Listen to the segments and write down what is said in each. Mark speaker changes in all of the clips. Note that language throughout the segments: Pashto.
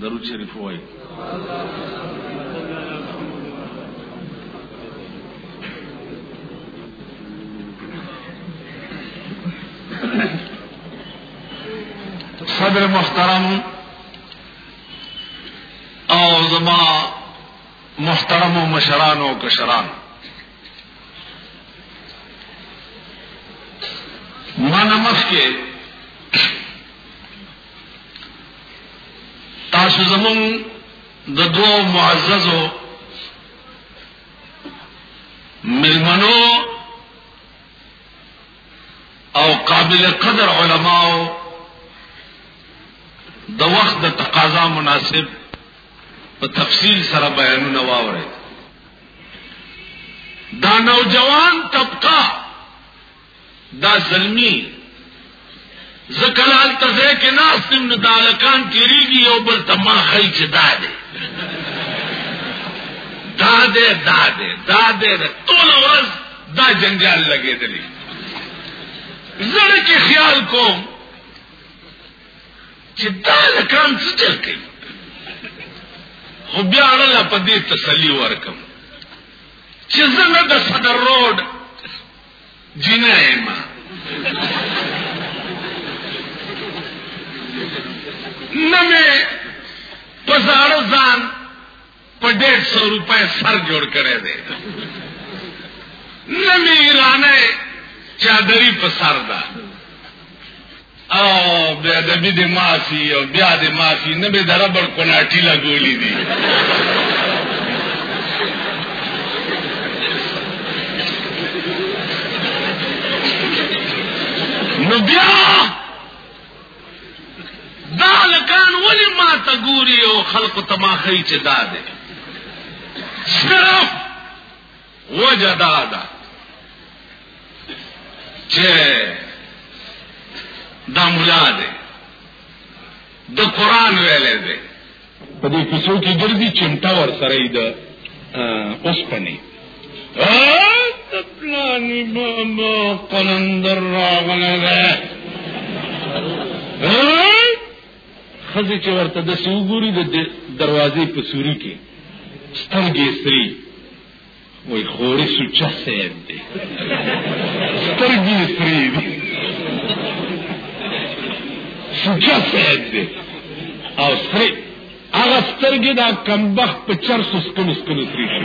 Speaker 1: درود شریف وای صدر محترم او زما محترم و مشران و کشران من مخ کے تاسو زمون د دوه معززو ملمنو او قابل قدر علماو د وخت د تقاضا مناسب په تفصیل سره بیانونه واوري دا نوجوان طبقه دا زلمی زکل حال تزه کې ناستم نو دالکان تیریږي یو بل تما خی چې دا دی دا دی دا دی دا دی ټول ورځ دا جنجال لګېدلی زړه کې خیال کوم چې دا لکان څه چل کوي خو بیا اړه په دې تسلی ورکم چې زه نه د صدر روډ جنا ما نه مې په زړه ځان
Speaker 2: په ډېر سو روپۍ سر جوړ کړی دی نه مې ایرانه چادری په سر ده او بیا د بی د مافی او بیا د مافی نه به دربر کناټی لا ګولی دی نو بیا دا لکان ولی ما تا گوری او خلق تماخی چه دا دے صرف وجه دا ده چې دا مولا دی د قران ویلې دی
Speaker 1: په دې کیسو کې ګرځي چمټا ور سره دی د اوس پني پلانی ماما قلندر راغله ده خزه چې ورته د سوګوري د دروازې په سوري کې سترګې سری وای خوري سوچا سید دی سترګې سری دی سوچا سید دی او سری هغه سترګې دا کمبخ په چر سسکن سکن سری شي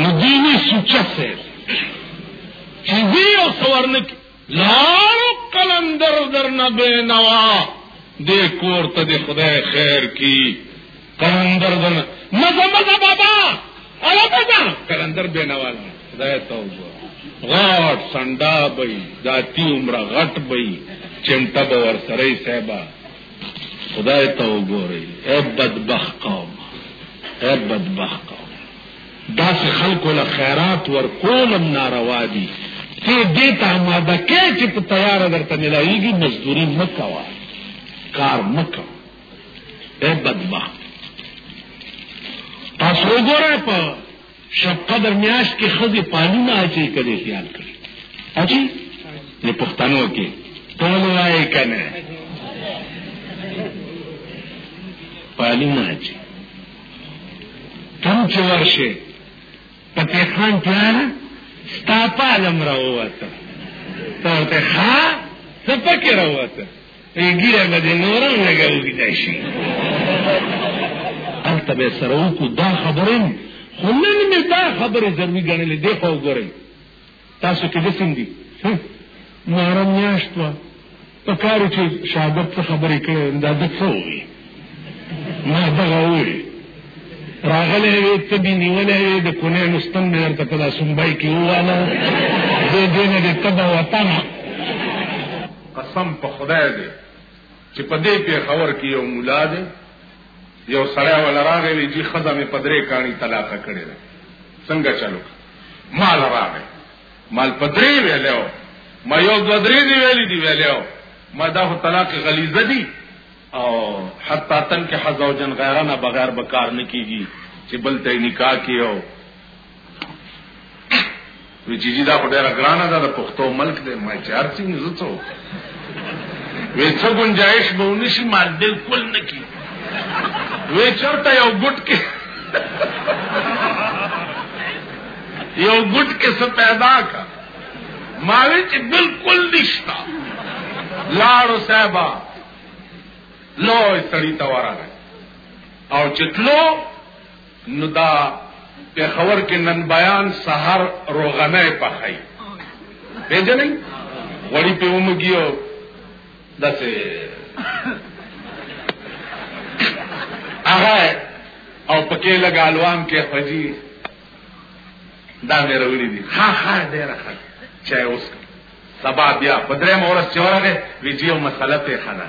Speaker 1: نو دیني سوچا سید چې وی او سورنک لار قلندر در نه بینوا دې کور ته دې خدای خیر کی قلندر در نه مزه مزه بابا الا بابا قلندر بینوا خدای ته وځو غاټ سنډا بې داتی عمر غټ بې چمټه به ور سره صاحبہ خدای ته وګورئ اے بدبخت قوم اے بدبخت داسې خلکو له خیرات ورکول هم ناروا دي، ته دې ته اماده کې چې په تیاره درته ملاویږي، مزدوري مه کوه، کار مه کوه. اے بدبخت تاسو وګورئ په شب قدر میاشت کې ښځې پالونه اچوي که دې خیال کړي اچي د پښتنو کې ټول وایې که نه پالونه اچوي تم چې ورشه پتې خان تیاره ستا پالم راووته ته ورته ښه څه پکې راووته ګیره به دې نوره هم لږه وګیده شي هلته به یې سره وکړو دا خبرې خو نن مې دا خبرې ضروري ګڼلې دی خو وګورئ تاسو کې دسیم دي ماره میاشت وه په کارو چې شهادت څه خبرې کړې دا د څه وي ما دغه وي راغلی وي ته بي نیولی وي د کونې نستم مې درته په دا سمبای کې وواله دې دې نه دې تبه وطن
Speaker 2: قسم په خدای دی چې په دې پېښور کې یو مولا دی یو سړی ولا راغلی چې خزه مې پدرې کانی طلاق کړې ده څنګه چلو مال راغی مال په درې ویلو ما یو دو درې دی ویلې دی ویلو ما دا خو طلاق غلیظه دی او حتی تن کې حزوجن غیرانه بغیر به کار نه کیږي چې بل ته نکاح کیو وی چې دا په ډیره ګرانه ده د پښتو ملک دی ما چارسي نه زڅو وی څه گنجائش به ونشي مال بالکل نه کی وی چرته یو ګټ کې یو ګټ کې څه پیدا کا ما وی چې بالکل نشتا لاړو صاحبہ لوی سړی ته ورغی او چتلو نو دا پېښور کې نن بیان سهار روغنۍ پخوي پېژنئ غوړي پې ومږي او داسې هغه او پکې لږ الوام کې خوځي دا مې راوړي دي ها ها ډېر ښه چای اوس سبا بیا په درې مورس چې
Speaker 1: ورغه ویډیو مسله ته خنه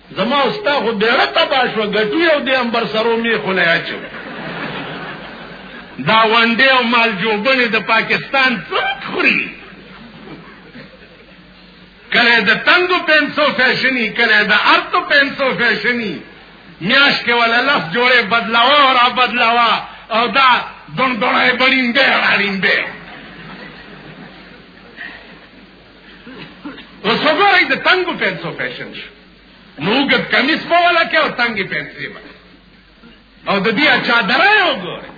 Speaker 1: زما او ستا خو بیړه تبا شوه ګټو یو دې امبر سرو میخو له اچو دا ونډې او مال جوبنې د پاکستان څوک خوري کله د تنګو پنسو فیشنی کله د ارتو پنسو فیشنی میاش کې ولا لف جوړه بدلاوا او را بدلاوا او دا دون دونای بړین دی اړین دی اوس وګورئ د تنګو پنسو فیشن شو نوګد کمیس په ولا کې او تنګي پنسي به او د دې چا درای وګورئ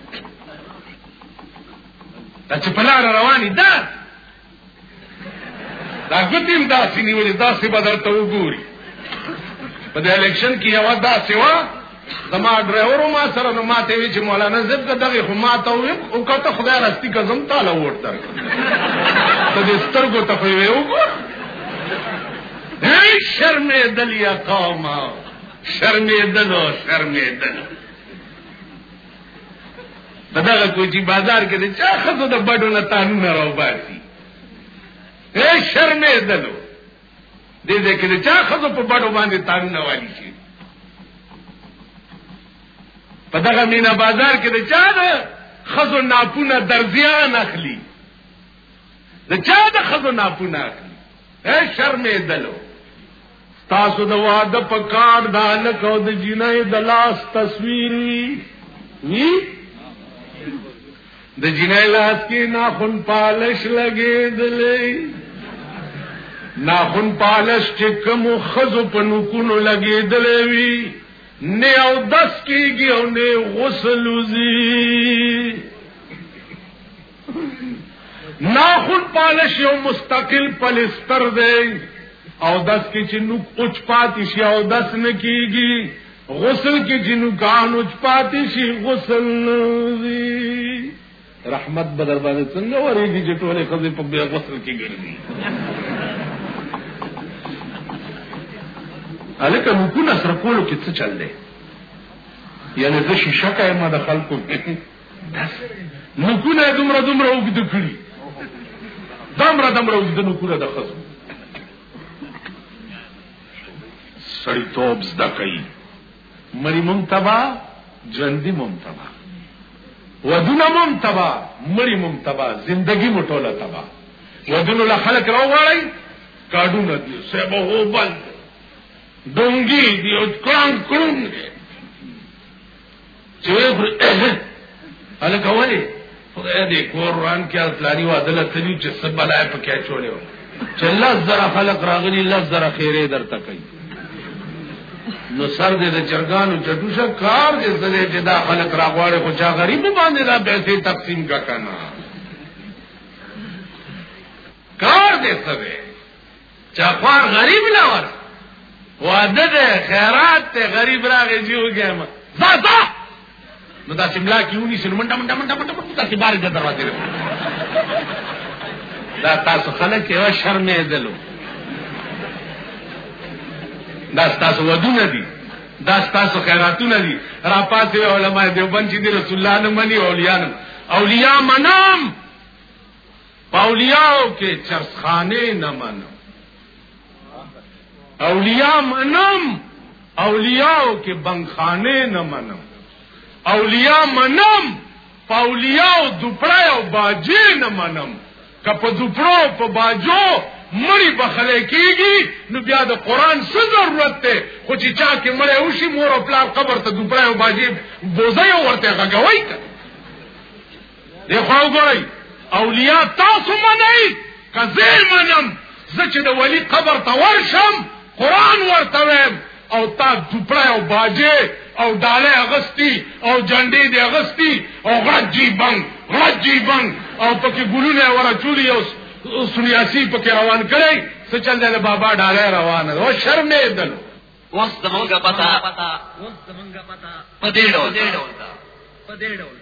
Speaker 1: دا چې په لار رواني ده دا غتیم داسې نیولې داسې به درته وګوري په دې الیکشن کې یو داسې و زما ډرایور ما سره نو ماته وی چې مولانا زب ته دغه خو ماته وی او کته خدای راستی کزم تعالی ورته ته دې سترګو ته خو ویو هی شرمې دل یا قوم شرمې دل او شرمې دل دغه کوچی بازار کې چې خزه د بډو نه تانو نه راو باسي هی شرمې دلو دې دې کې چا خزو په بډو باندې تانګ نه والی شي په دغه مینا بازار کې د چا ده خزو ناپونه درزیان اخلي د چا ده خزو ناپونه اخلي اے شرمې دلو تاسو د واده په کار دا نه کو د جنې د لاس تصویر وی د جنې لاس کې ناخن پالش لګېدلې ناخن پالش چې کوم خزو په نکونو لګېدلې وي نه او دس کېږي او نه غسل وزي ناخن پالش یو مستقل پلستر دی او دس کې چې نوک اوچ پاتې شي او دس نه کېږي غسل کې چې نوکان اوچ پاتې شي غسل نوزي رحمت بدر باندې څنګه ورېږي چې ټولې خزې په بیا غسل کې ګرځي الکه نوکونه سره کولو کې څه چل دی یعنی زه شیشه کایم د خلکو داس نوکونه دومره دومره وګد کړی دومره دومره وګد نوکونه د خزو سړی توب زده کوي مری ممتبا ژوندۍ ممتبا ودونه ممتبا مری ممتبا زندگی مټوله تبا ودونه له خلک راوړی کاډونه دی سبا هو بند ډونګي دی او کړم کړم دی چوي خو الکه ولي خدای دې قرآن کې اسلامي وادل تلو چې سب بلای په کې چولې و چې الله زرا خلق راغلي الله زرا خیره درته کوي نو سر دې د چرګانو چټوشه کار دې زده چې دا خلق راغواړي خو چا غریب باندې دا پیسې تقسیم کا کنه کار دې سره چا خوار غریب نه ور واده ده خیرات ته غریب راغی جیو ګم زازا نو دا سیملا کیونی سن منډه منډه منډه منډه منډه تاسو بار د دروازې له دا تاسو خلک یو شرمې دلو دا تاسو ودونه دي دا تاسو خیراتونه دي را پاتې علماء دیوبند چې رسول الله نه مني اولیاء نه اولیاء منام پاولیاو کې چرسخانه نه منم اولیاء منم اولیاو کې بنخانه نه منم اولیاء منم پاولیاو دوپړای او باجې نه منم که په دوپړو په باجو مړی بخله کیږي نو بیا د قران څه ضرورت ته خو چې چا کې مړی وشي مور او پلار قبر ته دوپړای او باجې بوزي ورته غږوي دی خو وګورئ اولیاء تاسو منئ که زه منم زه چې د ولی قبر ته ورشم قران ورته ویم او تا دوپړه او باجه او ډاله اغستی او جنډې دی اغستی او غړجی بنګ غړجی بنګ او پکې ګلونه ورا چولی او سنیاسی پکې روان کړي څه چل دی بابا ډاله روانه او شرمې دل
Speaker 3: اوس زمونږه پتا اوس زمونږه پتا پدې ډول پدې ډول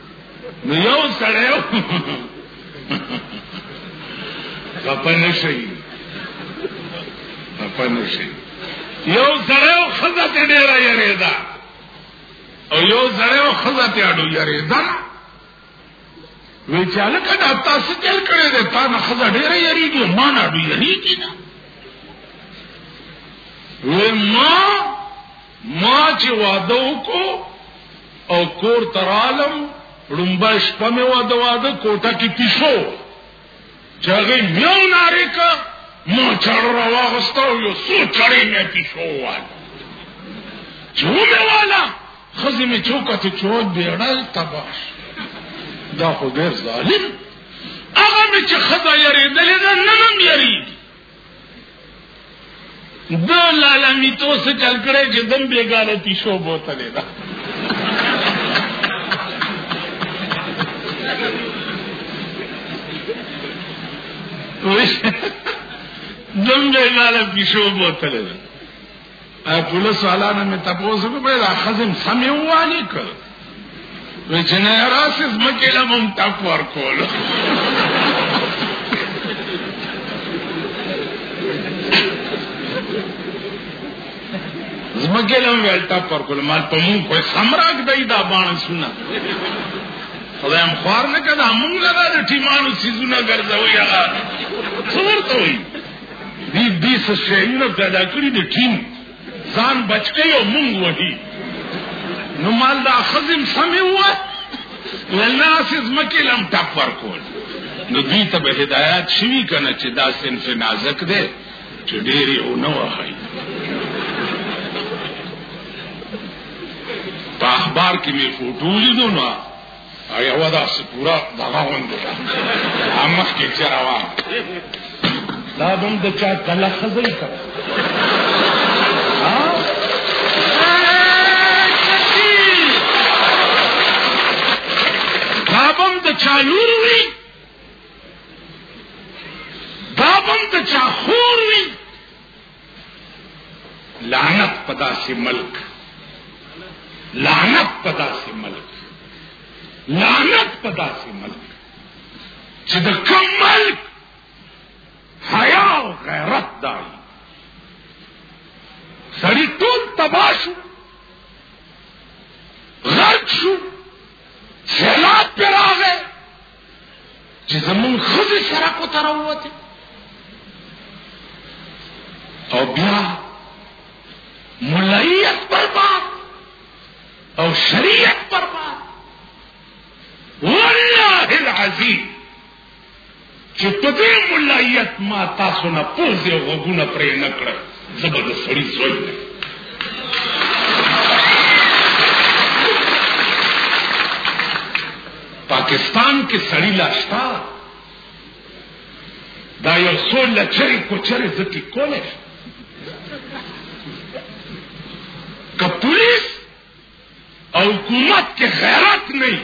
Speaker 1: نو یو سړی خپه نشي خپه نشي یو سړی او خزه ته ډیره یریدا او یو سړی او خزه ته اډو یریدا وی چاله کدا تاسو چل کړی دی تا نه خزه ډیره یریږي ما نه اډو یریږي نه وی ما ما چې واده وکړو او کور ته رالم ړومبه شپه مې واده واده کوټه کې پیشو چې هغې میو نارې که ما چړ راواغسته او یو څو چړې مې پیشو وواله چې ومې واله ښځې مې چې وکتې چې و بېړل تباه دا خو ډېر ظالم هغه مې چې ښځه یارېدلې ده نن هم یارېږي د لالا میتو سره چل کړي چې دم بیګاله تی شو بوته دی دا دم بیګاله تی شو بوته دی او پولیس والانه مې تپوس وکړ دا خزم سمې ووالي کړ وی چې نه راسې ځمکې له مونږ ټپ ورکول ځمکې له مونږ ټپ ورکول مال په مونږ کوی سمراګ دی دا باڼه سونه خدای هم خوار نه کړه مونږ له دې ټیمانو سيزونه ګرځوي هغه څورته وي دی دی سه شعرونه پیدا کړی دی ټیم ځان بچ کړي او مونږ وهي نو مال دا خزم سمې وه ولناس زمکه لم ټپ ورکول نو دوی ته به هدایت شوي که نه چې دا صنف نازک دی چې ډېر یې ونه وهئ په اخبار کې مې فوټو لیدو نو هغه ودا سپورا دغه غونډه ده مخ کې چې روان دا دوم د چا کله خزې ته دابم د چا لور وی دابم د چا خور وی لعنت پدا سی ملک لعنت پدا سی ملک لعنت پدا سی ملک چې د کوم ملک حیا او غیرت دای سړی ټول تباشو غرق شو سیلاب پر راغی چې زمون خزي سره کو تروته او بیا ملایت پر بار او شریعت پر بار والله العظیم چې په دې ملایت ما تاسو نه پوزې غوګونه پرې نه کړ زبر د سړی زوی نه پاکستان کې سړی لا شته دا یو څو لچرې کوچرې ځکې کولی شي که پولیس او حکومت کې غیرت نه وي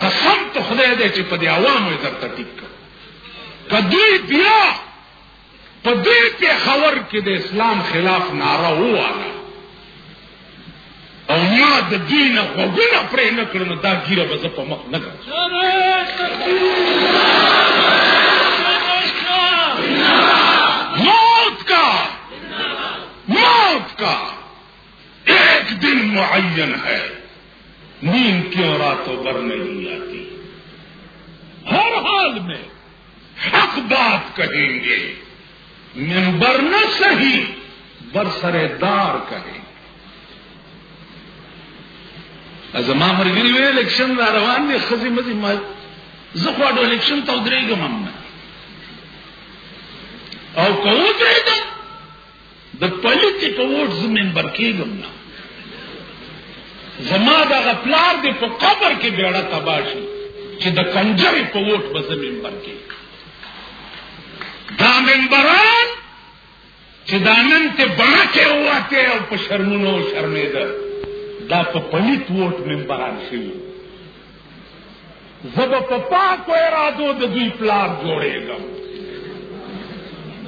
Speaker 1: قسم ته خدای دی چې په دې عوامو یې درته ټیک کړ که دوی بیا په دې پیښور کې د اسلام خلاف ناره وواله او ما د دوی نه غوږونه پرې نه کړل نو دا ګیره به زه په مخ نه کړم موت کا موت کا ایک دن معین ہے نیند کیوں راتوں بھر نہیں آتی ہر حال میں حق بات کہیں گے ممبر نہ سہی برسر دار کہیں گے ازما مرګري وی الیکشن را روان دي خزي مزي ما زه خو د الیکشن ته درېږم او کوو درېږم د پلیتی په ووټ زه ممبر کېږم نه زما دغه پلار دې په قبر کې بیړه تبا شي چې د کنجرې په ووټ به زه ممبر کېږم دا ممبران چې دا نن ته بڼکې ووتې او په شرمونو شرمېده دا په پلیت ووټ ممبران شوي زه به په پاکو ارادو د دوی پلار جوړېږم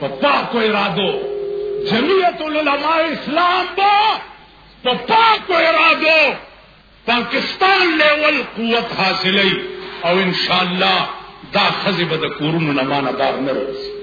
Speaker 1: په پاکو ارادو جمعیت العلماء اسلام به په پاکو ارادو پاکستان لیول قوت حاصلې او ان شاء الله دا خزه به د کورونو نه مانه بار نه راځي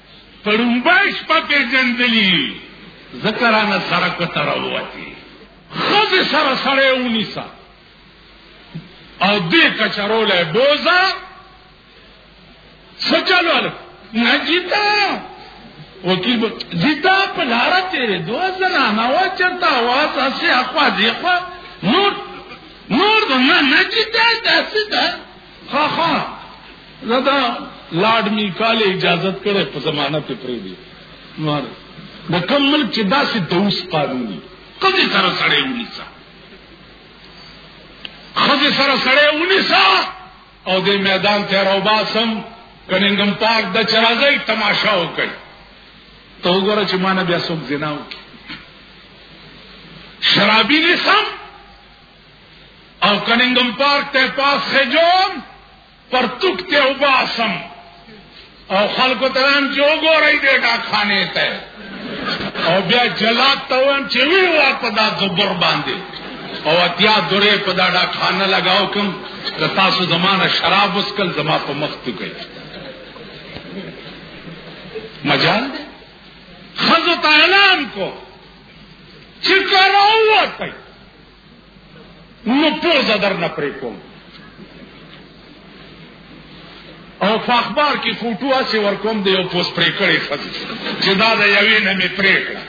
Speaker 1: په ړومبی شپه پېژندلي ځکه رانه سړک ته راووتې ښځې سره سړی ونیسه او دې کچرولی بوزه څه چلو هلک نه جیتا وکیل به جیتا په لاره تېرېدو زنانه وه چېرته اواز هسې اخوا دېخوا نور نور د نه نه جیتا داسې ده خا خا زدا لارډ میکاله اجازه کړې په زمانہ ته پرې دي نور د کوم ملک چې داسې دوس قانوني کله سره سره ونیسا خځه سره سره ونیسا او د میدان ته راوباسم کننګم پاک د چرازی تماشا وکړ ته وګوره چې مان بیا څوک زنا وکړي شرابي نسم او کننګم پارک ته پاس خجوم پر تک ته وباسم او خلکو ته هم چې وګورئ دې ډاکخانې ته او بیا جلاد ته وایم چې وی وا په دا زبر باندې او اتیا درې په دا ډاکخانه لگاو کوم که تاسو زمانه شراب وسکل زما په مخ ته کوي مجال دی خزو ته اعلان کو چې کار وکړئ نو پوزه در نه پرې کوم او په اخبار کې فوټو اسی ورکوم دی او پوس پرې کړی خزي چې دا د یوې نه مې پرې کړه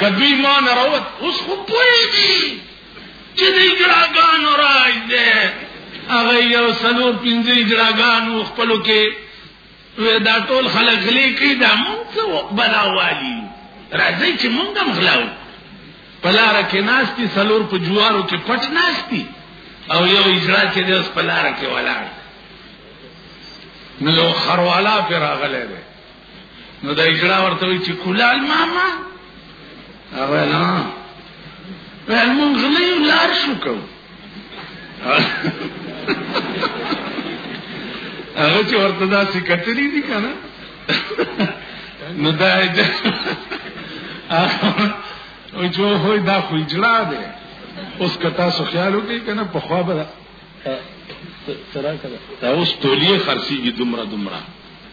Speaker 1: کدوی ما نه راوت اوس خو پوهېږي چې د اجراګانو راځي هغه یو سلور پنځه اجراګانو خپلو کې وې دا ټول خلک غلي کی دا مونږ څه بلاوالي راځي چې مونږ هم غلاو پلار کې ناشتي سلور په جوارو کې پټ ناشتي او یو اجرا چې د اوس پلار کې ولاړ نو یو خروالا پر راغله نو دا اجرا ورته چې کولال ماما هغه نه ویل مونږ نه یو لار شو کوم هغه چې ورته دا سکتري دي کنه نو دا دې او جو هوی دا خو اجلا ده اوس کتا سو خیال وکي کنه په خوا به
Speaker 4: ترا کړه دا اوس تولیه خرسيږي دومره دومره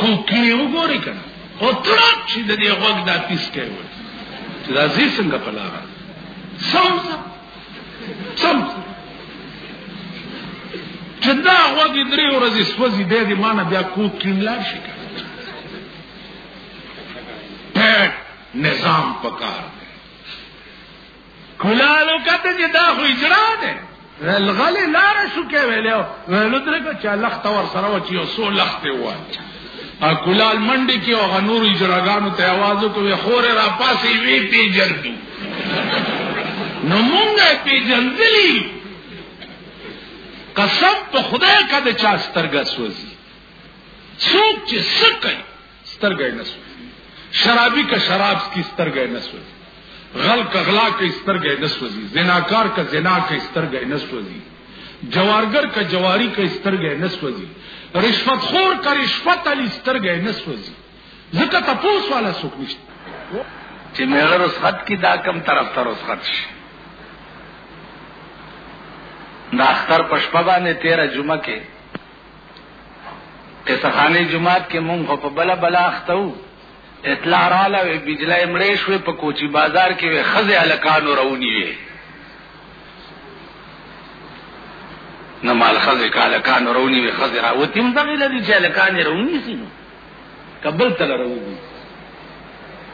Speaker 4: کوکړی وګوري کنه او ترات چې د دې غوږ دا پیس کوي چې دا زی څنګه په لاره سم سم چې دا غوږ درې ورځې سوځي د دې معنی بیا کوکړی لا شي پټ نظام پکار کلالو کته چې دا خو اجرا ده غلې لار شو کې ویلو ویلو درکو چې الله تور سره و چې یو سو لخت و ا کلال منډي کې او غنور اجراګانو ته आवाज کوي خور را پاسې وی پیجندو نو مونږه پیجندلی قسم په خدای کده چا سترګه سوځي څوک چې سکه سترګې نه سوځي شرابي که شراب سکي سترګې نه سوځي غل که غلا کې سترګې نه سوځي زناکار که زنا کې سترګې نه سوځي جوارګر که جواری کې سترګې نه سوځي رشوت خور که رشوت علي سترګې نه سوځي ځکه تاسو والا څوک نشته
Speaker 1: چې مېړه رسخت کی دا کم طرف ته رسخت شي دا اختر پښپا باندې 13 جمعه کې قصه خانه جمعات کې مونږ په بلا بلا اختو اطلاع رااله وی بجلی مړې شوې په کوچی بازار کې وی خزه الکانو رونی وی نه مال خزه کاله کانو رونی وی خزه را وتیم دغه لري چې الکان رونی سي نو قبل تل رونی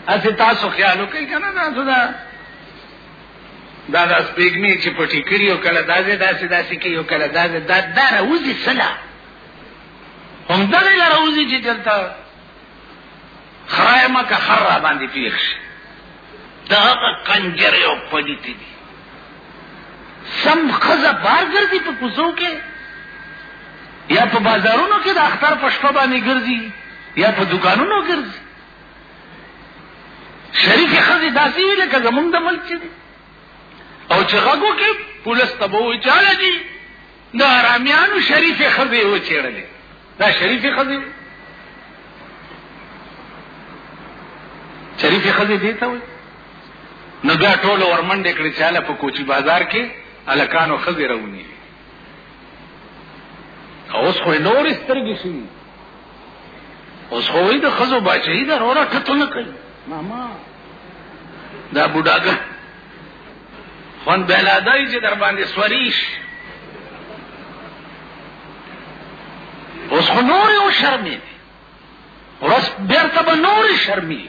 Speaker 1: اسی تاسو خیالو کوي کنه دا دا د سپېګمې چې پټی کړی او کله دازې داسې داسې کې یو کله دازې دا دا راوځي سلا هم دا نه راوځي چې چرته خرای ما که خر را باندې پیښ شي دا هغه کنجر یو پدی تی دي سم خزه بار ګرځي په کوزو کې یا په بازارونو کې د اختر په شپه باندې ګرځي یا په دکانونو ګرځي شریفې ښځې داسې وي لکه زمونږ د ملک چې دي او چې غږ وکړي پولیس ته به وایي چاله دي د ارامیانو شریفې ښځې یې وچېړلې دا شریفې ښځې وي شریفې ښځې دې ته وایي نو بیا ټولو ورمنډې کړې چاله په کوچي بازار کې هلکانو ښځې راونیوي او اوس خو یې نورې سترګې شوي اوس خو وی د خزو بچی دا رورا ټته نه کوي ماما دا بډاګه خون بلادای چې در باندې سوریش اوس خو نور یو شرمې دي اوس بیرته به نور شرمې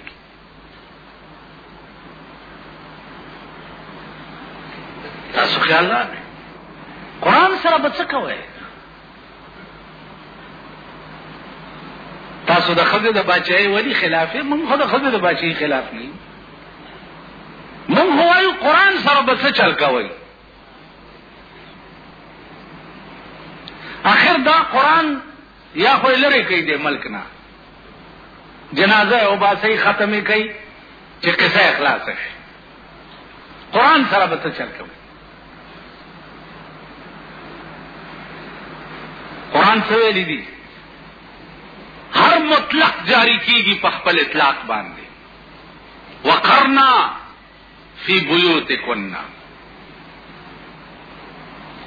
Speaker 1: تاسو خیال نه قران سره به څه کوئ تاسو د خزه د بچای ولی خلاف مونږ خو د خزه د بچای خلاف نه مونږ هوایو قران سره به څه چل کوي اخر دا قران یا خو یې لرې کړئ د ملک نه جنازه یې وباسئ ختم یې کړئ چې قصه یې خلاصه شي قرآن سره به څه چل کوئ قرآن څه ویلي دي هر مطلق جاری کیږي په خپل اطلاق باندې وقرنا فی بیوتکنا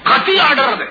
Speaker 1: قطعی آرڈر دے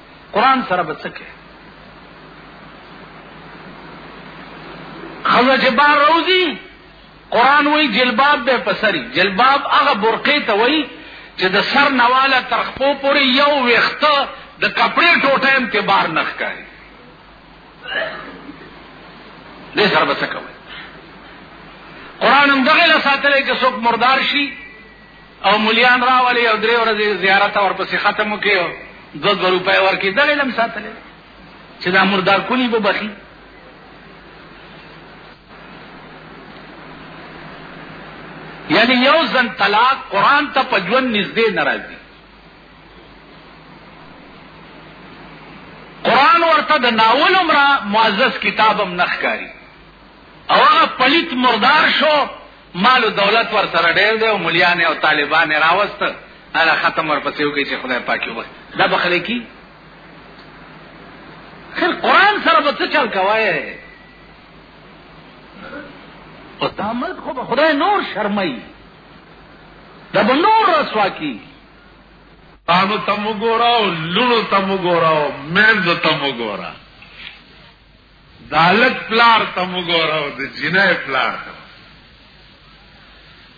Speaker 1: قران سره به څه کوي خزه چې بار روزي قران وای جلباب به پسري جلباب هغه برقه ته وای چې د سر نواله تر خپو پورې یو وخته د کپڑے ټوټه هم ته بار نخ کوي دې سره به څه کوي قران هم دغه له ساتلې کې څوک مردار شي
Speaker 5: او مليان راولي او درې ورځې زیارت او ورپسې ختم وکي او دو دو روپۍ ورکي دا علم ساتل چې دا مردار کلی به بخي یعنی یو ځل طلاق قران ته په ژوند نږدې ناراضي قران ورته د ناول عمره معزز کتابم نخکاری او هغه پلیت مردار شو مال او دولت ور سره ډېر دی او مليان او طالبان راوست هغه ختم ور پسې وکړي چې خدای پاک یو دا بخله کی خیر قران سره به څه چل کوي او دا ملک خو به خدای نور شرمای دا به نور رسوا کی
Speaker 1: تانو تم ګورا او لونو تم ګورا او مېند تم ګورا دالک پلار ته وګوره او د جنې پلار ته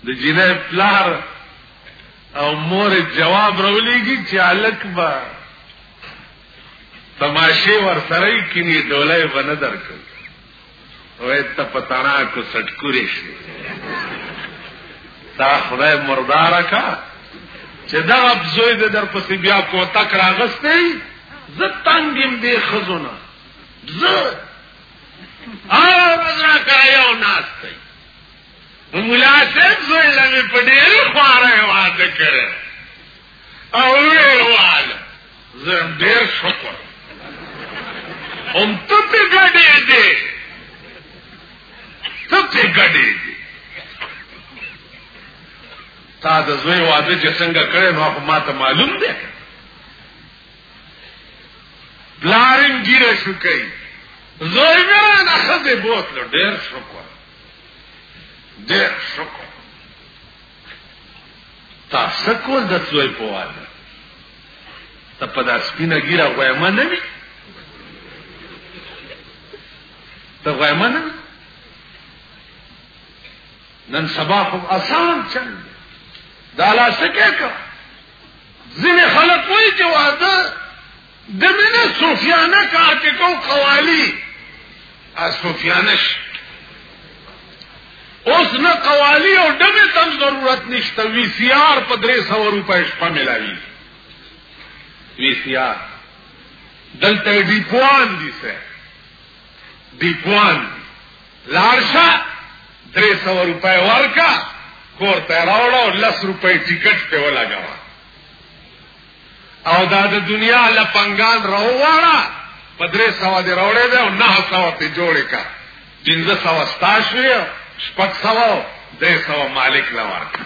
Speaker 1: د جنې پلار او مور جواب راولېږي چې الک با تماشه ور سره کینی ډولای ونه درکو وې ته پتانا کو سټکورې شي تا خدای مردار کا چې دا ابزوی د در پسې بیا کوتا کراغستې زه تنګم دې خزونه زه او مزرا کایو ناس دی مولا صاحب زوی لمه په ډېر خواره واده کړو او ویواله زه ډېر شکر هم ته په ګډې دې ته په ګډې دې تا د زوی واده چې څنګه کړې نو خو ما ته معلوم دی بلارم گیره شو کئی زوی میرا نخد بوت لو دیر شکر دیر شکر تا سکول دت زوی پوالا تا پدا سپینا گیره غیمه نمی تا غیمه نمی نن سبا خوب آسان چند دالا سکے کم ځینې خلک وایي چې واده د مینه صوفیانه کار کې کوم قوالی صوفیانه شي اوس نه قوالی او ډمې تم ضرورت نشته وی سی آر په درې سوه روپۍ شپه ملاوي وی سی آر دلته ډیپوان دي سه ډیپوان دي لاړ شه درې سوه روپۍ ورکه کور ته یې راوړه لس روپۍ ټیکټ پې ولګوه او دا د دنیا له پنګان راوغواړه په درې سوه دې راوړی دی او نهه سوه پې جوړې که پنځه سوه ستا شوې شپږ سوه درې سوه مالک له
Speaker 6: ورکړه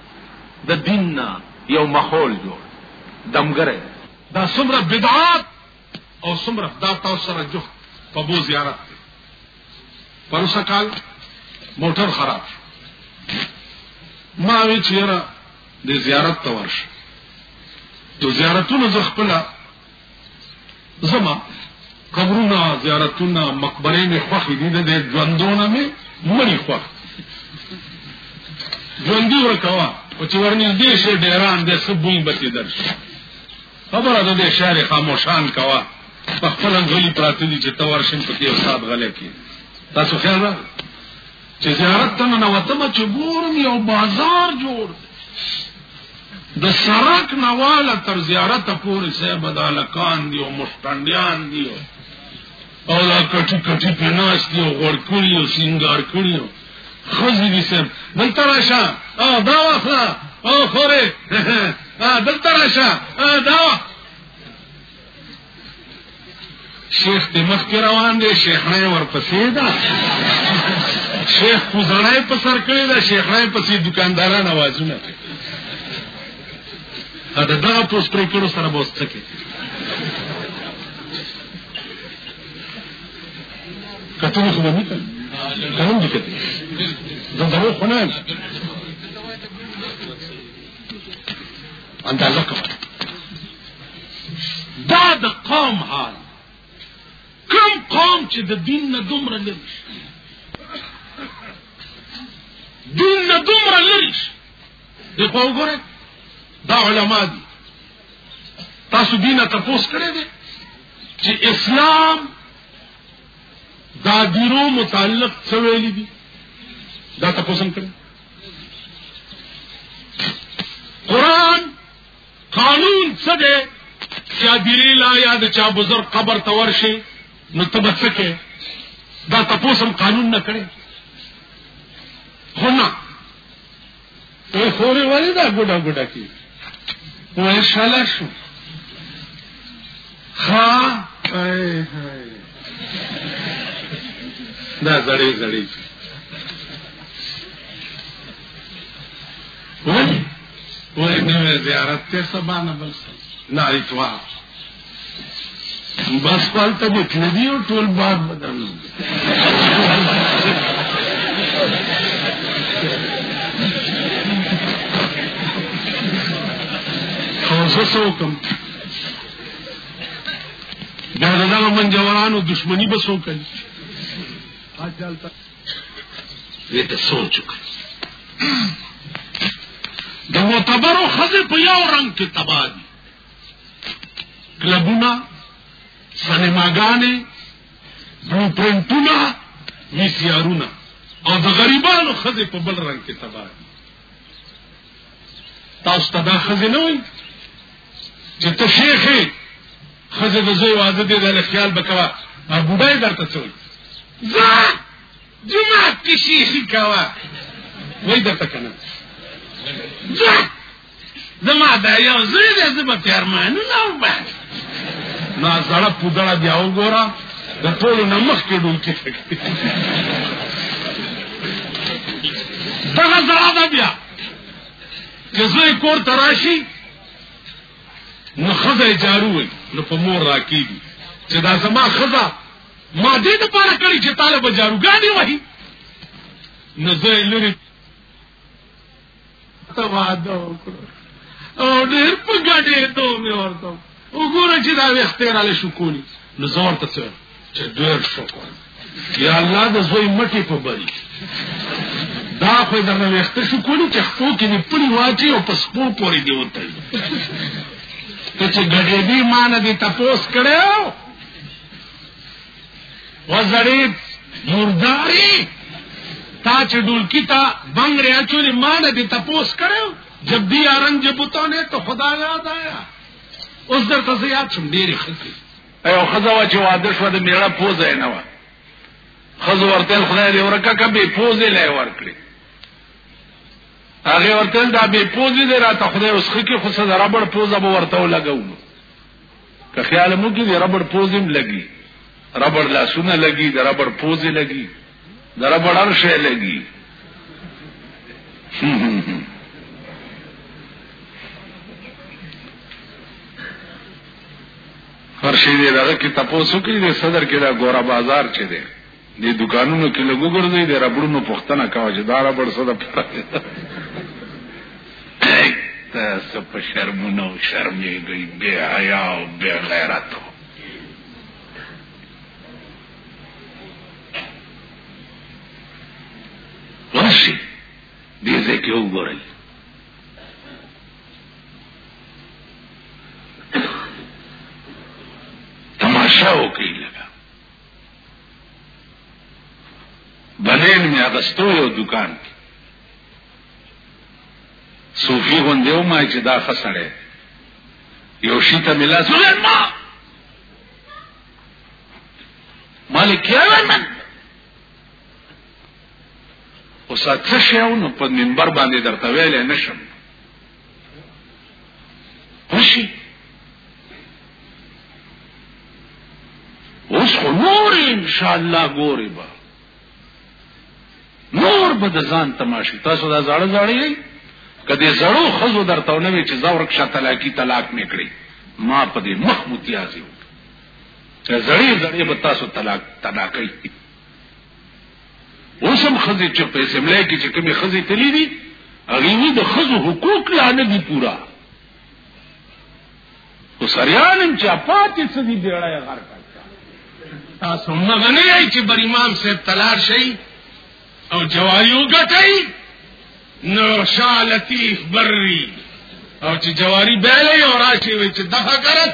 Speaker 6: د دین نه یو ماحول جوړ دمګره
Speaker 1: دا څومره بدعات او څومره دا تاسو سره جو په بو زیارت پروسه کال موټر خراب ما وی چیرې د زیارت تورش تو زیارتونو زخپله زما قبرونه زیارتونه مقبرې مې خوښې دي د دې ژوندونه مې مړي خوښ ژوندي ورکوه او چې ورنږدې شي ډېران د څه بوی بسې در شي خبره د دې شعر خاموشان کوه په خپل غلي پراته دي چې ته ورشم په کې استاد غلې کې تاسو خیال راغلی تجارت ته ننوتم چې ګورم یو بازار جوړ د سرک نواله تر زیارت پورې صاحب د الکان دی او مشتندیان دی او دا کټی کټی په ناس دی او غوړ کړی او سنگار کړی او خزی دی صاحب دلته راشه او دا واخله او خوره دلته راشه دا شیخ دې مخکې روان دی شیخړی ورپسې ده شیخ کوزړی په سر کړی ده شیخړی پسې دکانداران اوازونه کوي دا دغه پوسټر کړو سره بوس څکي کته خو نه کړم کوم دي کته دا زموږ خنان اندازه کوه دا د قوم حال کم قوم چې د دین نه دومره لري دین نه دومره لري د پوګره دا علما دي تاسو دینه تپوس کړی دی چې اسلام دا دیرو متعلق څه ویلي دي دا تپوسم کړی قرآن قانون څه دی چې ادیری لا یا د چا بزرګ قبر ته ورشي نو ته به څه کې دا تپوسم قانون نه کړي خو نه ای خورې ولې دا ګډه ګډه کې وای شاله شو ها هاي هاي دا زړې زړې وای وای نوې زیارت ته سبا نه بل نه ایتوا بس پال ته دې کړی او ټول باد بدل خو زه څوکم دا دغه منجورانو دشمنی به څوک کوي دې ته سوچ وکړه د معتبرو خزه په یو رنگ کې تباہ دي کلبونه سینماګانې بلو پرنټونه وی سیارونه او د غریبانو خزه په بل رنگ کې تباہ دي تاسو ته دا خزه نه وي چې ته شیخې خزه د زوی واده دی د خیال بکوا ما بډای درته څوي زه جمعه کې شیخې کوا وای درته کنه زه زما دا یو زوی دی زه به پې ارمانونه وباسم نو زړه پودړه بیا وګوره د ټولو نه مخکې ډونکې دغه زړه ده بیا که زوی کور ته راشي نو ښځه یې جارو وي نو په مور راکېږي چې دا زما ښځه ما دې دپاره کړې چې طالبه جاروګانې وهي نو زه یې لرې تواده وکړو او ډېر په ګډې ته مې ورته وګوره چې دا وختې را لشو کولی نو زه ورته څه چې ډېر شکر یا الله د زوی مټې په بری دا خو د نو وخت شو کولی چې خپل کې نه پړي واچي او پس په پوري دی وته ته چې ګډې دی مان دي تاسو کړو وزړې مرداري تا چې ډولکی تا بنګ ریا چوری ما نه دې تپوس کړو جب دی ارنګ جبوتو نه ته خدا یاد آیا اوس درته زه یاد شم ډېرې خلک
Speaker 7: ایو خزوا چې واده شو د میړه پوزه نه و خزو ورته خدای دې ورکه کبه پوزه لای ورکړي هغه ورته دا به پوزه دې راته خدای اوس خکې خو سره ربړ پوزه به ورته لګاو که خیال مو کې د ربړ پوزم لګي ربړ لاسونه لګي د ربړ پوزې لګي د ربړ هر شی لګي هر شی دې دغه کې تاسو کې د صدر کې دا ګوره بازار چي دی دې دکانونو کې لګو ګرځي د ربړونو پښتنه کاوه چې دا ربړ څه ده تاسو په شرمونو شرمېږئ بے حیا او بے غیرت ورشي دې ځکه وګورئ تماشا وکړئ بنین می اغستو یو دکان کی صوفی غندیو ما چې دا خسړې یو شی ته ملا سولن ما مالک یې من اوس څه شیو نو په منبر باندې درته ویلې نشم راشي اوس خو نور ان شاء الله ګوري به نور به د ځان تماشي تاسو دا زړه زړه یې کدی زړو خزو درته نه وی چې زور کښه طلاقی طلاق میکړي ما په دې مخ متیازي وکړه زړې زړې به تاسو طلاق طلاقي اوسم خزي چې په اسمبلی کې چې کومې خزي تللی دي هغه د خزو حقوق لا نه دي پورا
Speaker 8: او سریانم چې پاتې څه دي ډېړای غر کړ تاسو مغه نه یی چې بر امام صاحب تلار شي او جوایو ګټي نو شاه لطیف بری او چې جواری بیلې او راشي وي چې دغه کرت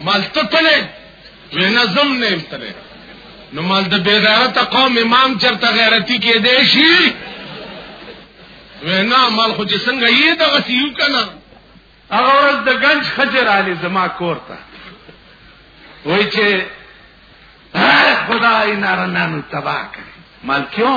Speaker 8: مال ته تلې وې نظم نه تلې نو مال د بیغیرت قوم امام چرته غیرتی کې دی شي وینا مال خو چې څنګه یې دغه سیو کنه
Speaker 1: هغه ورځ د گنج خجر علی زما کور ته وای چې خدای نارنانو تباہ کړي مال کیوں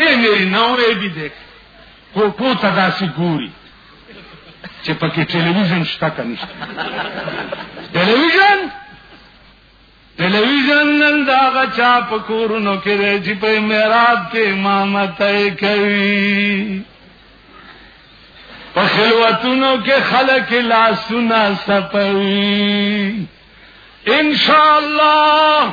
Speaker 1: اے میری نوې بي دې کوټو ته داسې ګوري چې پکې ټلویزیون شته که نشته ټلویزیون ټلویزیون نن دا هغه چا په کورونو کې دی چې په معراج کې امامت یې کوي په خلوتونو کې خلک لاسونه سپوي ان شاء الله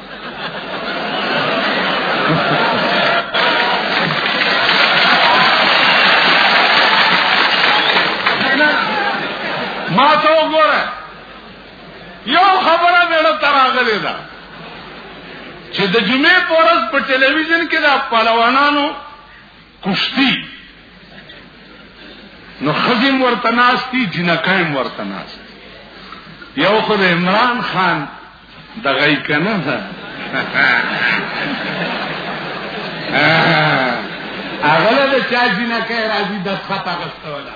Speaker 1: ما ته وګوره یو خبره مې ته راغلې ده چې د جمعې په ورځ په ټلویزیون کې د پهلوانانو کشتی نو خزم ورته ناشتي جنکایم ورته ناشتي یو خو عمران خان دغه یې که نه ده هغه له د چا جینکۍ راځي دسخط اخیسته وله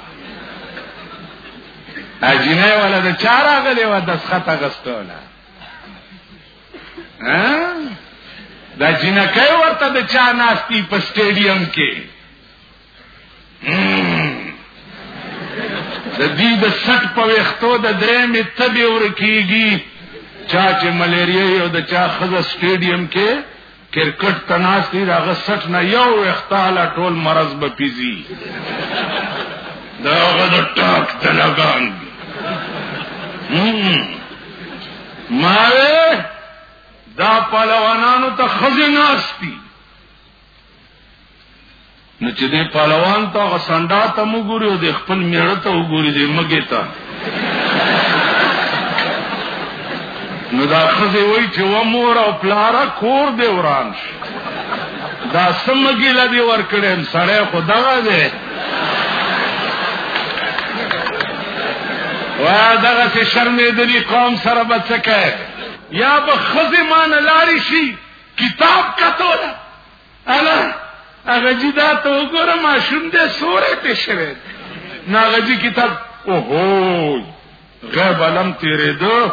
Speaker 1: جینۍ وله د چا راغلې وه دسخط اخیسته وله دا جینکۍ ورته د چا ناستي په سټېډیم کې د دې د سټ په وختو د درې می تبي ورکیږي چا چې ملیریا یو د چا خزه سټیډیم کې کرکټ تناس دی راغ سټ نه یو وختاله ټول مرز به پیزي دا غد ټاک تلګان ماوی دا پلوانانو ته خزه ناشتي نو چې دې پهلوان ته غسنډا ته وګوري او د خپل میړه ته وګوري دې مګې ته نو دا خزه وای چې و مور او پلارا کور دې وران شي دا سمګی لدی ور کړم سړی خدا دې وا دغه شرمې دلی قوم سره بچکه یا به خزه مان لاری شي کتاب کتو دا الا هغه جی دا ته وګوره ماشوم دې سورې ته شوی نه هغه جی کتاب اوهو غیب علم تیرې دو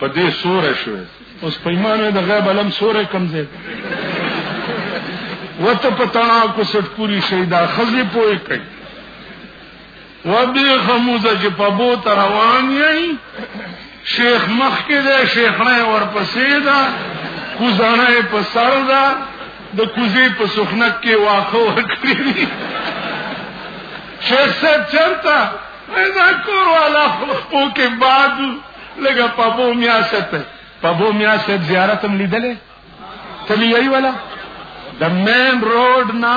Speaker 1: په دې سورې شوی اوس پیمانه د غیب علم سورې کم زه وته پتانا کو سټ پوری شیدا خزي پوي کوي و به خموزه چې په بوت روان یې شیخ مخ کې ده شیخ نه ورپسې ده کوزانه په سر ده د کوزې په سخنک کې واخه ورکړي شیخ صاحب چرتا دا کور والا خپو کې بعد لګه په بو میا سپه په بو میا سپ زیارت هم لیدلې تلی ای ولا د مین روډ نه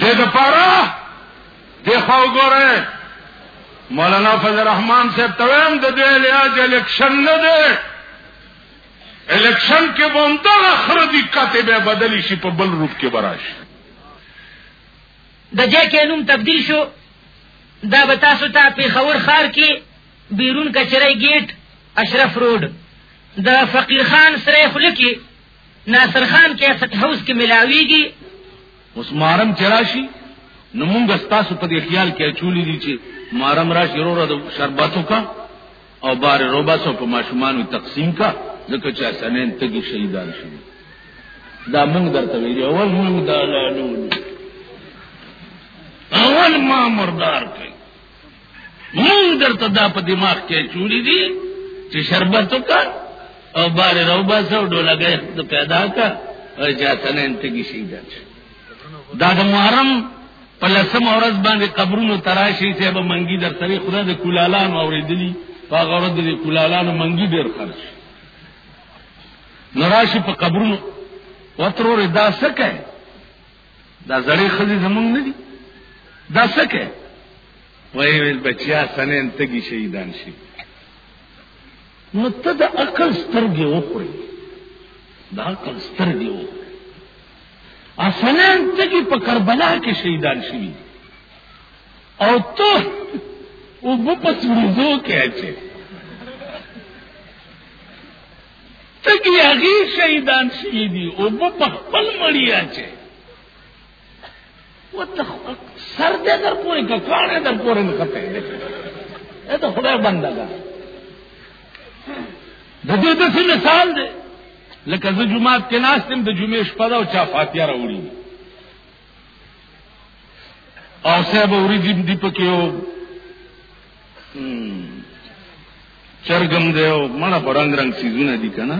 Speaker 1: دې د پاره د خو ګوره مولانا فضل الرحمن صاحب تویم د دې الیاج الیکشن نه دی الیکشن کې بوم دغه خره دي کته به بدلی شي په بل روپ کې براش
Speaker 9: د جې کې نوم تبدیل شو دا به تاسو ته په خور خار کې بیرون کچرای گیټ اشرف روډ د فقیر خان سره خلکی ناصر خان کیسټ هاوس کې ملاويږي
Speaker 1: اوس مارم چراشي نو موږ ستاسو په دې خیال کې چولې دي چې مارم راشي وروره د شرباتو کا او بار روبا سو په ماشومان تقسیم کا ځکه چې اسنین تګي شهیدان شي دا موږ درته ویل اول موږ دا لالو اول ما مردار کړ مونږ درته دا په دماغ کې چوری دي چې شربت وکړ او بار راو باسه او ډولګه ته پیدا کا او چاته نه انتګی شي دا دا د محرم په لسم اورز باندې قبرونو تراشي ته به منګي در تری خدا د کولالان اوریدلی په غره د کولالان منګي ډیر خرج نراشي په قبرونو وترور دا سکه دا زړې خزي زمونږ نه دي دا سکه وای ویل بچیا سنن تګي شهیدان شي نو ته د عقل سترګې وخوري د عقل سترګې وخوري اسنن تګي په کربلا کې شهیدان شي او ته او په پسوړي زو کې اچي تګي هغه شهیدان شي دي او په خپل مړی اچي وته سر دې در پورې ککانه در پورې نه کته اې ته خدای بنده ده د دې د څه مثال دی لکه زه جمعات کې ناستم د جمعې شپه دا او چا فاتحه راوړي او صاحب اوریدم دی پکې چرګم دی او مړه په رنگ رنگ سیزونه دي کنه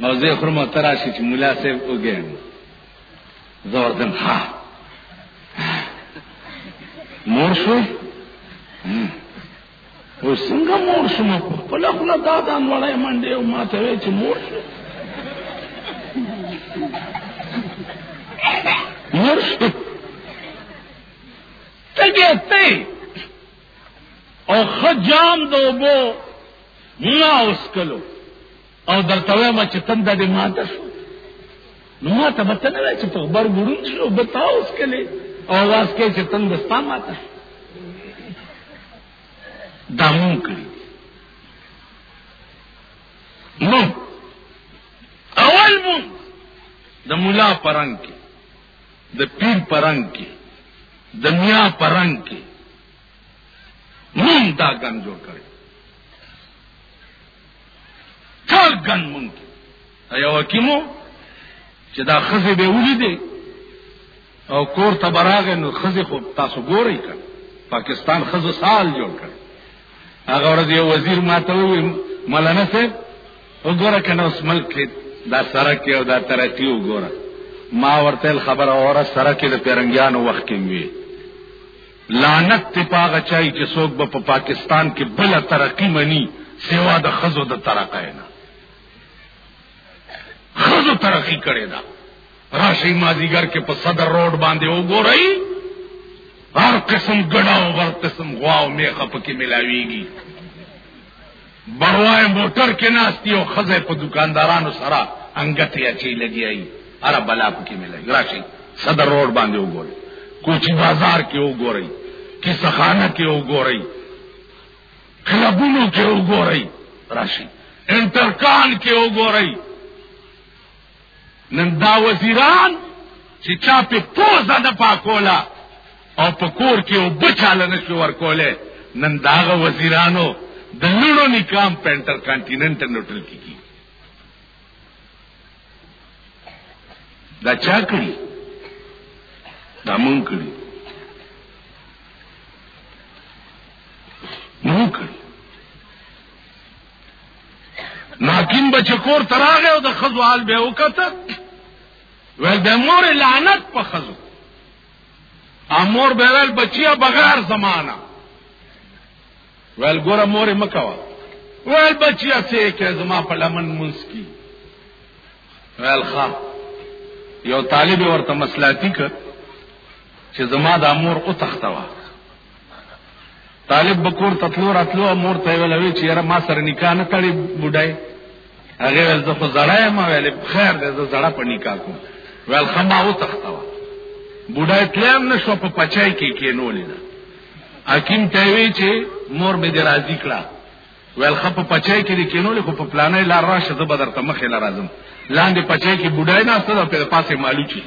Speaker 1: نو زه خرمه تراشي چې مولا صاحب وګم زور دم ها مور شو او څنګه مور شو ما په خپل خپل دا دا وړای منډه او ما ته چې مور شو مور شو ته دې ته او خجام د اوبو نه اوسکلو او درته وایم چې تنده دې ماته شو نو ما ته بته نه چې په خبر ګورون شو به تا اوس کله او واس کې چې تنده ستا ماته دا مون کړی نو اول مون د مولا پرنګ کې د پیر پرنګ کې د میا پرنګ کې مونږ دا ګن جوړ کړی ټول ګن مونږ کې ایو کیمو چې دا خزه به ولیدې او کور ته براغه نو خزه خو تاسو ګورئ کړ پاکستان خزه سال جوړ کړ هغه ورځ یو وزیر ماته وی مولانا صاحب وګوره کنه اوس ملک کې دا سرک او دا ترقی وګوره ما ورته خبره اوره سرک د پیرنګیانو وخت کې وی لعنت ته پاغه چای چې څوک به په پاکستان کې بل ترقی منی سیوا د خزو د ترقی نه خزو ترقی کړي دا راشي مازیګر کې په صدر روډ باندې وګورئ هر قسم ګډاو هر قسم غواو میخه پکې ملاويږي بروای موټر کې ناشتي او خزه په دکاندارانو سره انګته یا چی لګیایي اره بلا پکې ملای راشي صدر روډ باندې وګورئ کوچی بازار کې وګورئ کیسه خانه کې وګورئ کلبونو کې وګورئ راشي انټرکان کې وګورئ نن دا وزیران چې چا په پوزه نه پاکولا او په کور کې او بچاله نشو ورکوله نن داغه وزیرانو د لونو نکام پینټر کانټیننټ نوټل کیږي دا چا کړی دا مونږ کړی مونږ کړی ناکین به چې کور ته راغی او د ښځو حال به یې وکته ویل د مور لعنت په ښځو امور به ویل بچیا بغیر زمانہ ویل ګوره مور یې مکوه ویل بچیا سې کې زما په لمن منس کی ویل ښا یو طالب ورته مسلاتی ک چې زما د امور او تختوا طالب بکور تطلو راتلو مور ته ویل وی چې یاره ما سره نکاح نه تړي بډای هغه ول زه خو زړای ما ویل خیر دې زه زړه په نکاح کوم ول خما او تختوا بډای تلم نشو په پچای کې کې نو لیدا حکیم ته وی چې مور به دې راضی کړه ول خپ په پچای کې کې نو لیکو په پلانې لار راشه زه بدر ته مخې لرازم لاندې پچای کې بډای نه ستاسو په پاسه مالو چی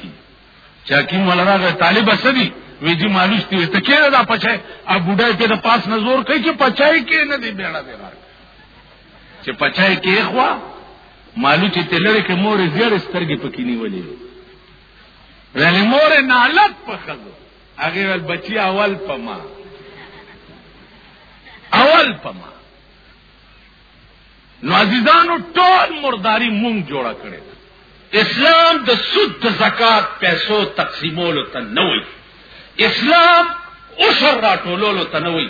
Speaker 1: چا کی مولا راغه طالب سدي وی جی مالوش دی ته کېره دا پچای ا بډای په د پاس نزور کوي چې پچای کې نه دی بیړه دی راغ چې پچای کې خوا مالو چې تلره کې مور زیړ سترګې پکې نیولې ولې مور نالت پخدو هغه ول بچي اول پما اول پما نو عزیزانو ټول مرداری مونږ جوړه کړې اسلام د سود د زکات پیسو تقسیمولو ته نه وي اسلام اوشر راټولولو ته نه وي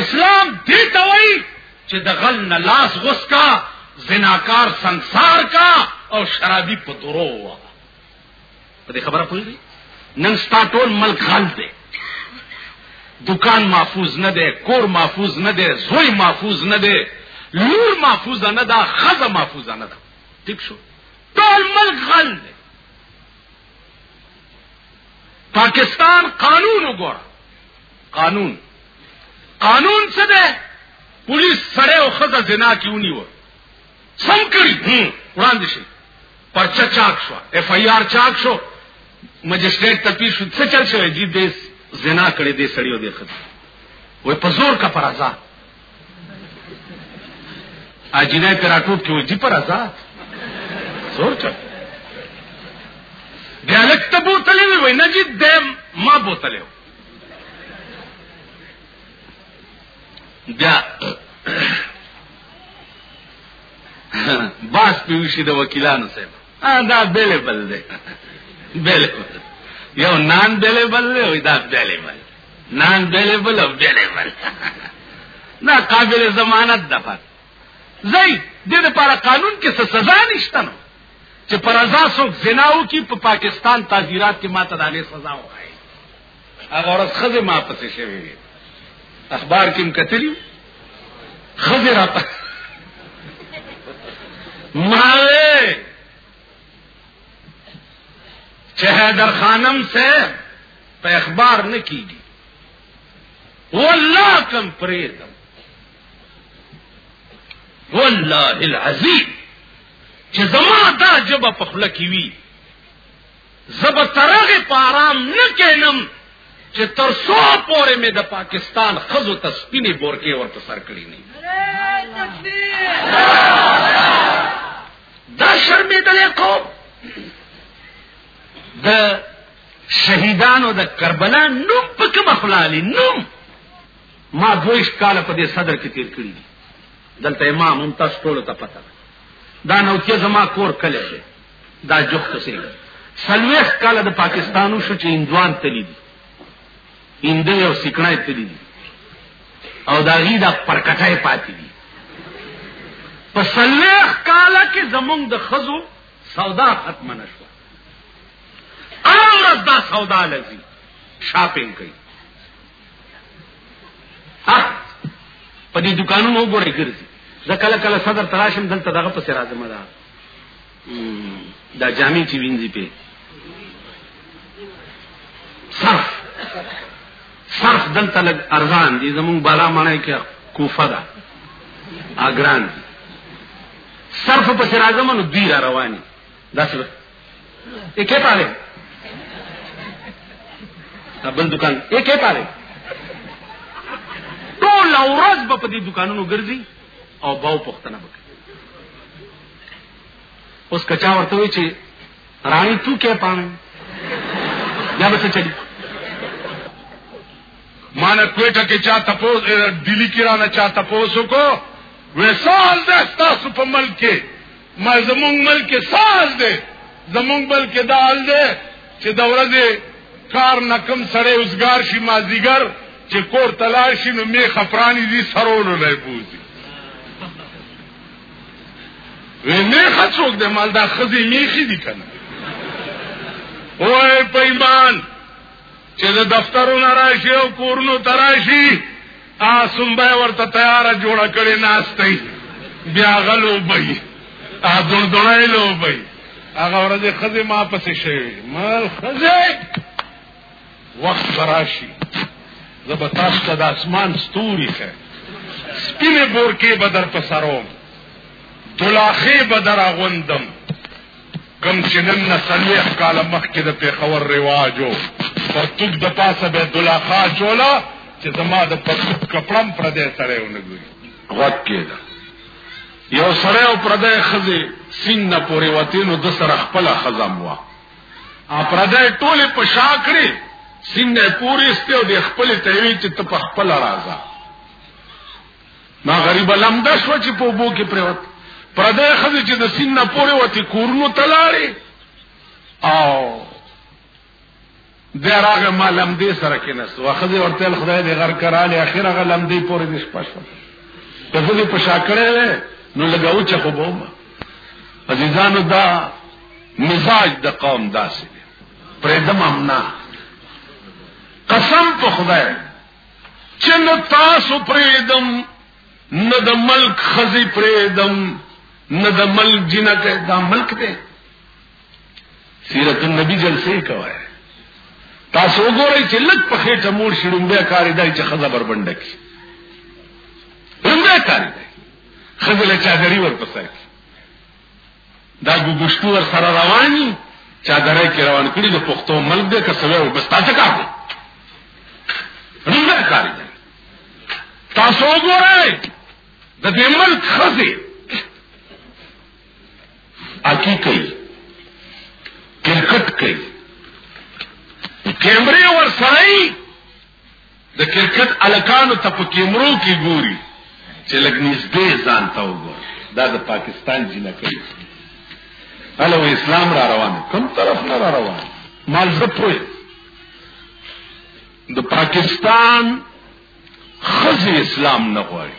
Speaker 1: اسلام دې ته وایي چې د غل نه لاس غوس کا زناکار سنگسار کا او شرابي په درو وه په دې خبره پوهیږي نن ستا ټول ملک غل دی دکان محفوظ نه دی کور محفوظ نه دی زوی محفوظ نه دی لور محفوظ نه ده خزه محفوظ نه ده ټیک شو ټول ملک غل دی پاکستان قانون وګوره قانون قانون څه ده پولیس سره او خزه زنا کیونی و سم کړی وړاندې شي پرچا چاک شو اف آی آر چاک شو مجسټریټ ته پیښ شو څه چل شوی جی دې زنا کړې دې سړیو دې خد وې په زور کا پر آزاد اجینه پر اټوب کې وې جی پر آزاد زور کا دیالک ته بوتلې وې نه جی دې ما بوتلې بیا باس پیوشي د وکیلانو صاحب دا بیلې بل دی بیلې بل یو نان بیلې بل دی او دا بیلې بل نان بیلې بل او بیلې بل دا قابل ضمانت ده پات زئی دې لپاره قانون کې څه سزا نشته نو چې پر ازا څوک زناو کې په پاکستان تعزیرات کې ماته دانه سزا وایي هغه ورځ خزه ما پسې شوی وي اخبار کې مکتلی خزه را پسې ماوي چې حیدر خانم سه په اخبار نه کیږي والله کم پریدم والله العظیم چې زما دا جبه په خله کې وی زب ترغه پارام نه کینم چې تر څو پورې مې د پاکستان خزو ته سپینې بورکې ورته سر کړی نه دا شرمېدل کو د شهیدانو د کربلا نوم په کوم خلالي نوم ما دویش کال په دې صدر کې تیر کړی دلته امام هم تاسو ټول ته پته دا نو چې زما کور کله دا جخت سي سلويخ کاله د پاکستانو شو چې اندوان تللی دي انده یو سکړای تللی دي او دا غي د پرکټای پاتې دي په سلويخ کاله کې زمونږ د خزو سودا ختم نشو اور دا سودا لذي شاپینګ کوي ها په دې دکانونو وګورئ ګرځي
Speaker 7: زکل کله صدر تراشم دلته دغه په سر اعظم ده دا جامع چې وینځي په صرف صرف دلته لګ ارزان دي زمون بالا معنی کې کوفه ده اګران دي صرف په سر اعظم نو دوی را رواني دا څه یې کې پاره بل دکان یې کې پاره ټول ورځ په دې دکانونو ګرځي او باو پښتنه وکړي اوس کچا ورته وی چې رانی تو کې پانه یا به څه چلی
Speaker 2: مانا کوئٹہ کے چاہ تپوس دلی کی رانا چاہ تپوسو کو وی سال دے ستاسو پا ملک کے ما زمونگ ملک سال دے زمونگ ملک دال دے چې د ورځې کار نه کم سړی اوسګار شي مازیګر چې کور ته لاړ شي نو مې خپرانی دي سرولو لای بوزي وی نه خڅوک د مال دا خزي میخي دي کنه وای په ایمان چې د دفترونو راشي او کورونو تراشي آسم به ورته تیار جوړ کړي ناشته بیا غلو بې ا دور دورای لو بې هغه ورځ خزه ما پسې شوی مال خزه وخت راشي زب تاسو ته د اسمان ستوري خه سپینه بورکه بدر پسروم دلاخه بدر غوندم کم چې نن نه څلوېښت کاله مخکې د پېښور رواج و پرتوګ د پاسه به دولا خا چولا چې زما د پرتوګ کپړم پردی سړی ونه ګوري
Speaker 1: غوږ کېده یو سړی او پردی ښځې سین نه پورې وتې نو د سره خپله ښځم وه پردی ټولې په شا کړې سین نه پورې استې او د خپلې ته یې چې ته په خپله راځه ما غریب لم د شو چې په بو کې پروت پردې خزه چې د سین نه پورې وتی کورونو تلاړي او دراغه ما لم دې سره کې نس واخذ ورته خدای دې غر کراله اخره غلم دې پورې دې شپه شو ته خو دې پشاکړې نو لګاو چې خو بوم عزیزانو دا مزاج د قوم داسې پرې دمم نه قسم په خدای چې نه تاسو پرېدم نه د ملک خزي پرېدم نه د ملک جنکه دا ملک دی سیرت النبی جلسه کوي تاسو وګورئ چې لک په خېټه مور شړم بیا کاری دای چې خزه بربنده کی رنده کاری دی خزه له چادري ورپسې دا ګوګشتو ور سره رواني چا درې کې روان کړی د پښتو ملک دې کسوي او بس تاسو کار دی رنګ کاری دی تاسو وګورئ د دې ملک خزه اکی کوي کرکټ کوي کیمرې ور سره د کرکټ الکانو ته په کیمرو کې ګوري چې لګ نږدې ځان ته وګور دا د پاکستان جنکې هلو اسلام را روان کوم طرف نه را روان مال زپوي د پاکستان خزي اسلام نه غواړي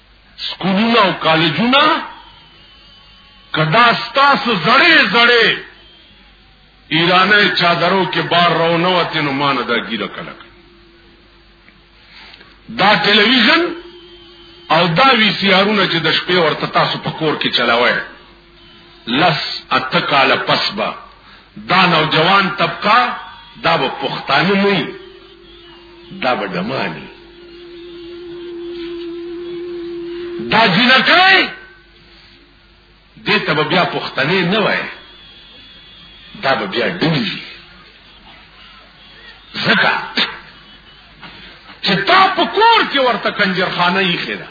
Speaker 1: سکولونه او کالجونه کدا ستاسو زړې زړې ایرانه چادرو کې بار راو نه وته نو مان دا ګیره کړه دا ټلویزیون او دا وی سیارونه چې د شپې ورته تاسو په کور کې چلاوي لس اته کاله پس به دا نوجوان طبقه دا به پښتانه نه دا به دمانی دا جنکای دې ته بیا پښتنې نه وای دا به بیا ډوی زکا چې تا په کور کې ورته کنجرخانه یې خېره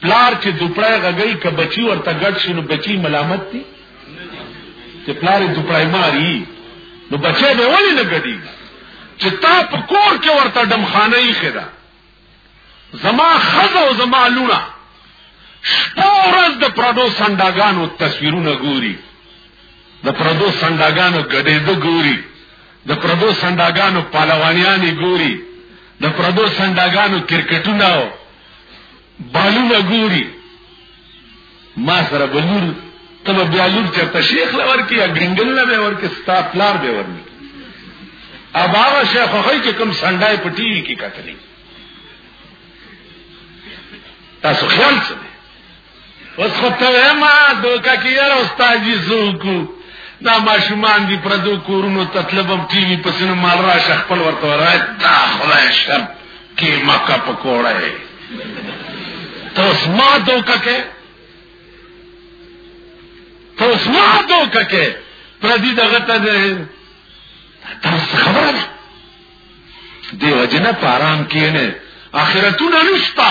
Speaker 1: پلار چې دوپړای غږی ک بچی ورته ګډ شنو بچی ملامت دي چې پلار دوپړای ماری نو بچی به ولې نه ګډي چې تا په کور کې ورته دمخانه یې خدا زما خزه او زما لونه شپورز د پردو سنداګانو تصویرونه ګوري د پردو سنداګانو ګډې د ګوري د پردو سنداګانو پهلوانیانې ګوري د پردو سنداګانو کرکټونه او بالونه ګوري ما سره بلور ته به بیا لور چېرته شیخ له ورکې یا ګرینګل له به ورکې ستا پلار به ورني اب هغه شیخ خوښوي چې کوم سنډای په ټي وي کې کتلی تاسو خیال څه اوس خو ته ما دوکا کې یاره استاد یې څوکو دا ماشومان دي پردو کورونو ته تلبم ټي وي پسې نه مال راشه خپل ورته ورای دا خدای شر کې مکه پکوړه یې ته اوس ما دوکا کې ته اوس ما دوکا کې پردي دغه ته ده تاسو خبره ده دیو جنا پارام کینه اخرتونه نشتا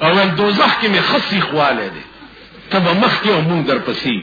Speaker 1: اول دوزخ کې مې خصي خواله دي تبه مخ کې او مونږ درپسې